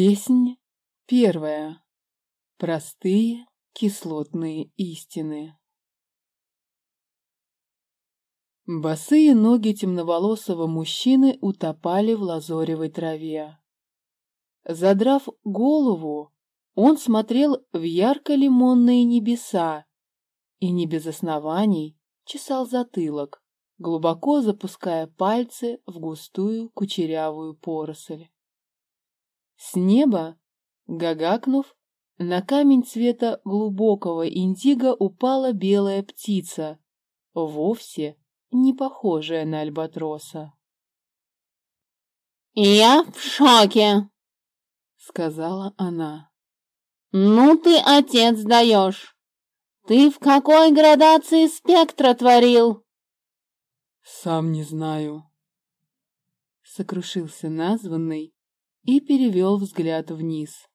Песнь первая. Простые кислотные истины. Босые ноги темноволосого мужчины утопали в лазоревой траве. Задрав голову, он смотрел в ярко-лимонные небеса и не без оснований чесал затылок, глубоко запуская пальцы в густую кучерявую поросль. С неба, гагакнув, на камень цвета глубокого индиго упала белая птица, вовсе не похожая на альбатроса. «Я в шоке!» — сказала она. «Ну ты, отец, даешь! Ты в какой градации спектра творил?» «Сам не знаю», — сокрушился названный и перевел взгляд вниз.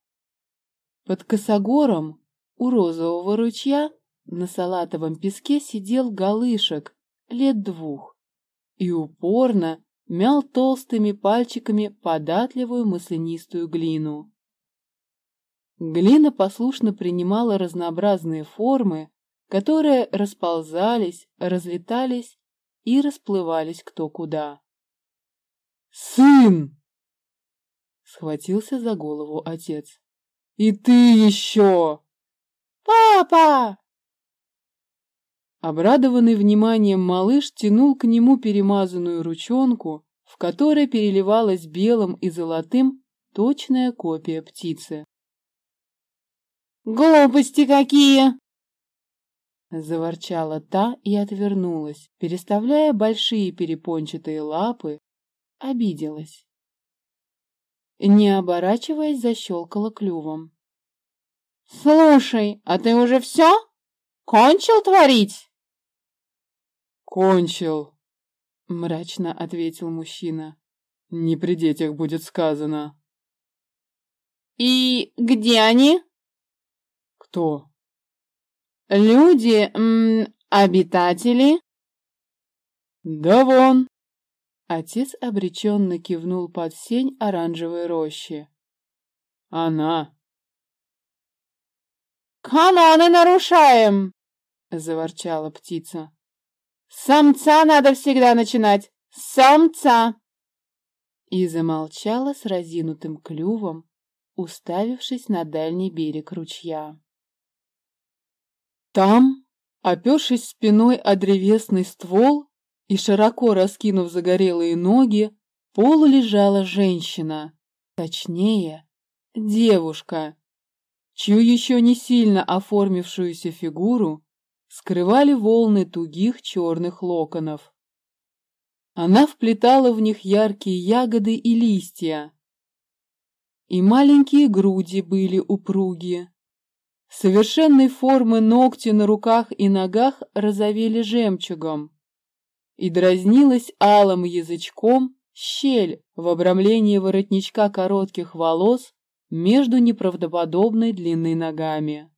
Под косогором у розового ручья на салатовом песке сидел галышек лет двух и упорно мял толстыми пальчиками податливую маслянистую глину. Глина послушно принимала разнообразные формы, которые расползались, разлетались и расплывались кто куда. «Сын!» — схватился за голову отец. «И ты еще!» «Папа!» Обрадованный вниманием малыш тянул к нему перемазанную ручонку, в которой переливалась белым и золотым точная копия птицы. «Глупости какие!» Заворчала та и отвернулась, переставляя большие перепончатые лапы, обиделась. Не оборачиваясь, защелкала клювом. «Слушай, а ты уже все? Кончил творить?» «Кончил», — мрачно ответил мужчина. «Не при детях будет сказано». «И где они?» «Кто?» «Люди, м -м, обитатели?» «Да вон!» Отец обреченно кивнул под сень оранжевой рощи. «Она!» «Каноны нарушаем!» — заворчала птица. Самца надо всегда начинать! Самца!» И замолчала с разинутым клювом, уставившись на дальний берег ручья. Там, опершись спиной о древесный ствол и широко раскинув загорелые ноги, полу лежала женщина, точнее, девушка, чью еще не сильно оформившуюся фигуру скрывали волны тугих черных локонов. Она вплетала в них яркие ягоды и листья. И маленькие груди были упруги. Совершенной формы ногти на руках и ногах розовели жемчугом. И дразнилась алым язычком щель в обрамлении воротничка коротких волос между неправдоподобной длины ногами.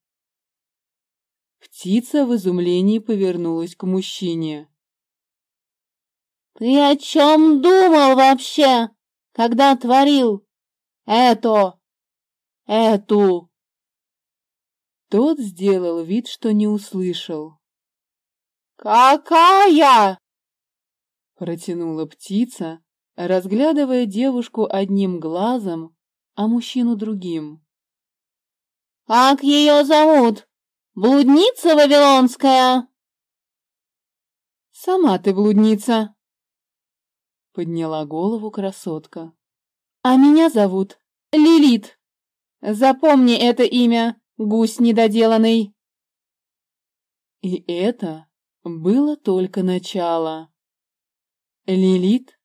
Птица в изумлении повернулась к мужчине. «Ты о чем думал вообще, когда творил это, эту?» Тот сделал вид, что не услышал. «Какая?» Протянула птица, разглядывая девушку одним глазом, а мужчину другим. «Как ее зовут?» Блудница Вавилонская!» «Сама ты блудница!» Подняла голову красотка. «А меня зовут Лилит. Запомни это имя, гусь недоделанный!» И это было только начало. Лилит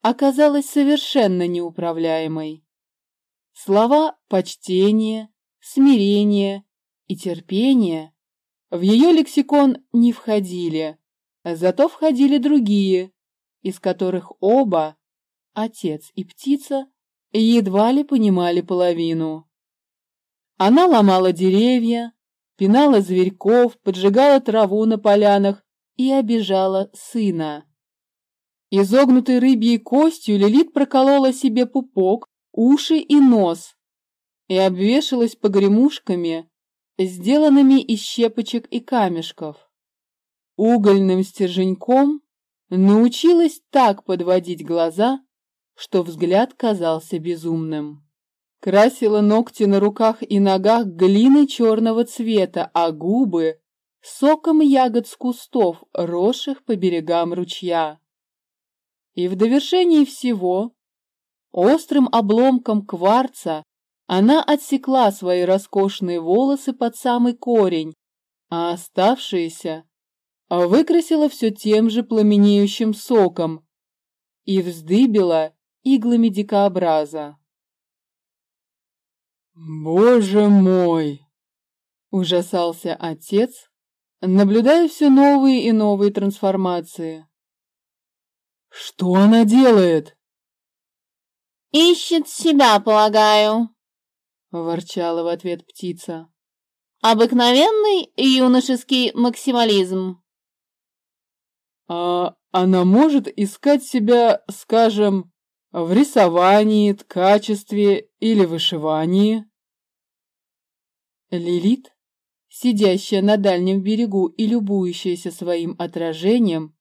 оказалась совершенно неуправляемой. Слова «почтение», «смирение» и терпение в ее лексикон не входили, зато входили другие, из которых оба, отец и птица, едва ли понимали половину. Она ломала деревья, пинала зверьков, поджигала траву на полянах и обижала сына. Изогнутой рыбьей костью Лилит проколола себе пупок, уши и нос, и обвешалась погремушками, сделанными из щепочек и камешков. Угольным стерженьком научилась так подводить глаза, что взгляд казался безумным. Красила ногти на руках и ногах глиной черного цвета, а губы — соком ягод с кустов, росших по берегам ручья. И в довершении всего, острым обломком кварца, она отсекла свои роскошные волосы под самый корень, а оставшиеся выкрасила все тем же пламенеющим соком и вздыбила иглами дикообраза. «Боже мой!» — ужасался отец, наблюдая все новые и новые трансформации. «Что она делает?» «Ищет себя, полагаю», — ворчала в ответ птица. «Обыкновенный юношеский максимализм». «А она может искать себя, скажем, в рисовании, ткачестве или вышивании?» Лилит, сидящая на дальнем берегу и любующаяся своим отражением,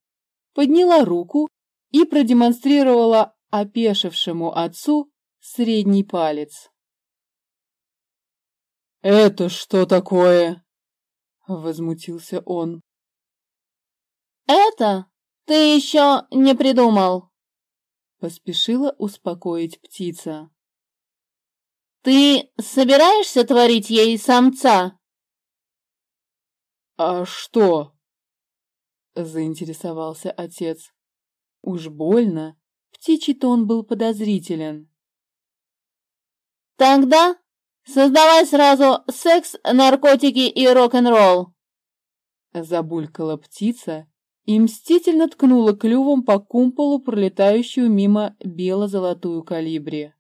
подняла руку и продемонстрировала опешившему отцу средний палец. «Это что такое?» — возмутился он. «Это ты еще не придумал!» — поспешила успокоить птица. «Ты собираешься творить ей самца?» «А что?» — заинтересовался отец. Уж больно, птичий тон был подозрителен. «Тогда создавай сразу секс, наркотики и рок-н-ролл!» Забулькала птица и мстительно ткнула клювом по кумполу пролетающую мимо бело-золотую калибри.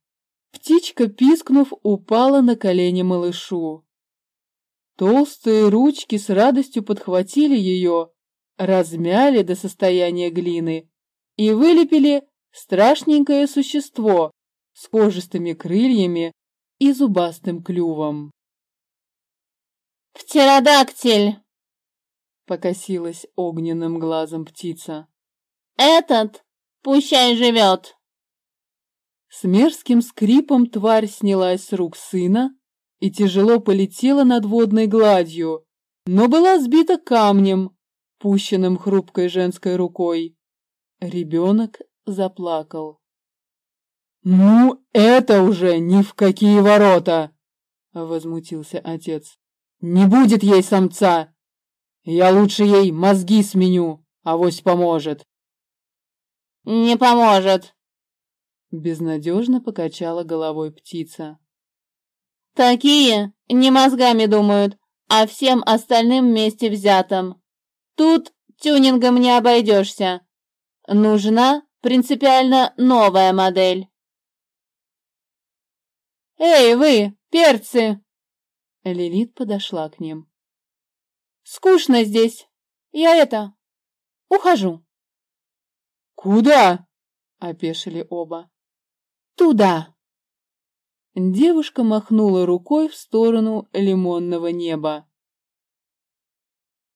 Птичка, пискнув, упала на колени малышу. Толстые ручки с радостью подхватили ее, размяли до состояния глины и вылепили страшненькое существо с кожистыми крыльями и зубастым клювом. «Птеродактиль!» — покосилась огненным глазом птица. «Этот пущай живет!» С мерзким скрипом тварь снялась с рук сына и тяжело полетела над водной гладью, но была сбита камнем, пущенным хрупкой женской рукой. Ребенок заплакал. «Ну, это уже ни в какие ворота!» — возмутился отец. «Не будет ей самца! Я лучше ей мозги сменю, авось поможет!» «Не поможет!» Безнадежно покачала головой птица. Такие не мозгами думают, а всем остальным вместе взятым. Тут тюнингом не обойдешься. Нужна принципиально новая модель. «Эй, вы, перцы!» Лилит подошла к ним. «Скучно здесь. Я это... ухожу». «Куда?» — опешили оба. Туда!» Девушка махнула рукой в сторону лимонного неба.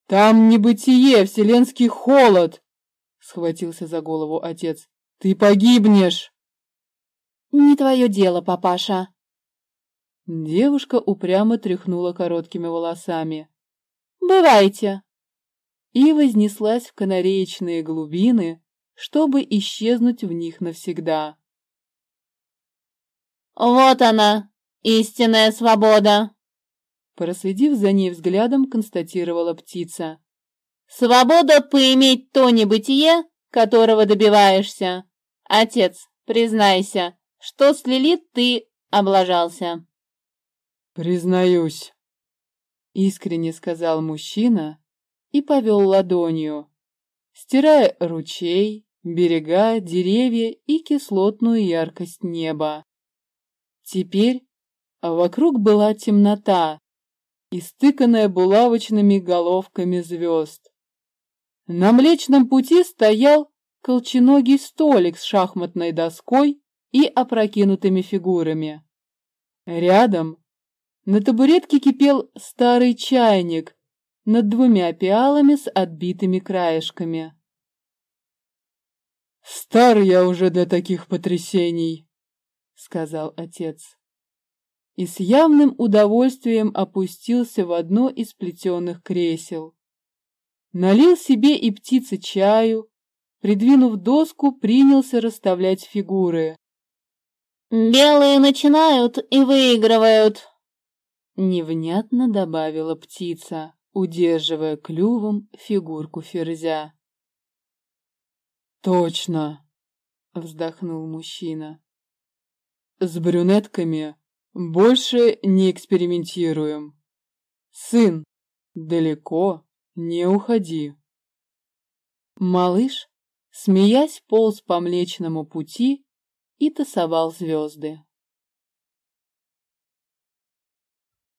«Там небытие, вселенский холод!» — схватился за голову отец. «Ты погибнешь!» «Не твое дело, папаша!» Девушка упрямо тряхнула короткими волосами. «Бывайте!» И вознеслась в канареечные глубины, чтобы исчезнуть в них навсегда. «Вот она, истинная свобода!» Проследив за ней взглядом, констатировала птица. «Свобода поиметь то небытие, которого добиваешься. Отец, признайся, что с Лилит ты облажался?» «Признаюсь», — искренне сказал мужчина и повел ладонью, стирая ручей, берега, деревья и кислотную яркость неба. Теперь вокруг была темнота, истыканная булавочными головками звезд. На Млечном пути стоял колченогий столик с шахматной доской и опрокинутыми фигурами. Рядом на табуретке кипел старый чайник над двумя пиалами с отбитыми краешками. «Стар я уже для таких потрясений», — сказал отец. И с явным удовольствием опустился в одно из плетеных кресел. Налил себе и птице чаю, придвинув доску, принялся расставлять фигуры. «Белые начинают и выигрывают», — невнятно добавила птица, удерживая клювом фигурку ферзя. «Точно!» — вздохнул мужчина. «С брюнетками больше не экспериментируем. Сын, далеко не уходи». Малыш, смеясь, полз по Млечному пути и тасовал звезды.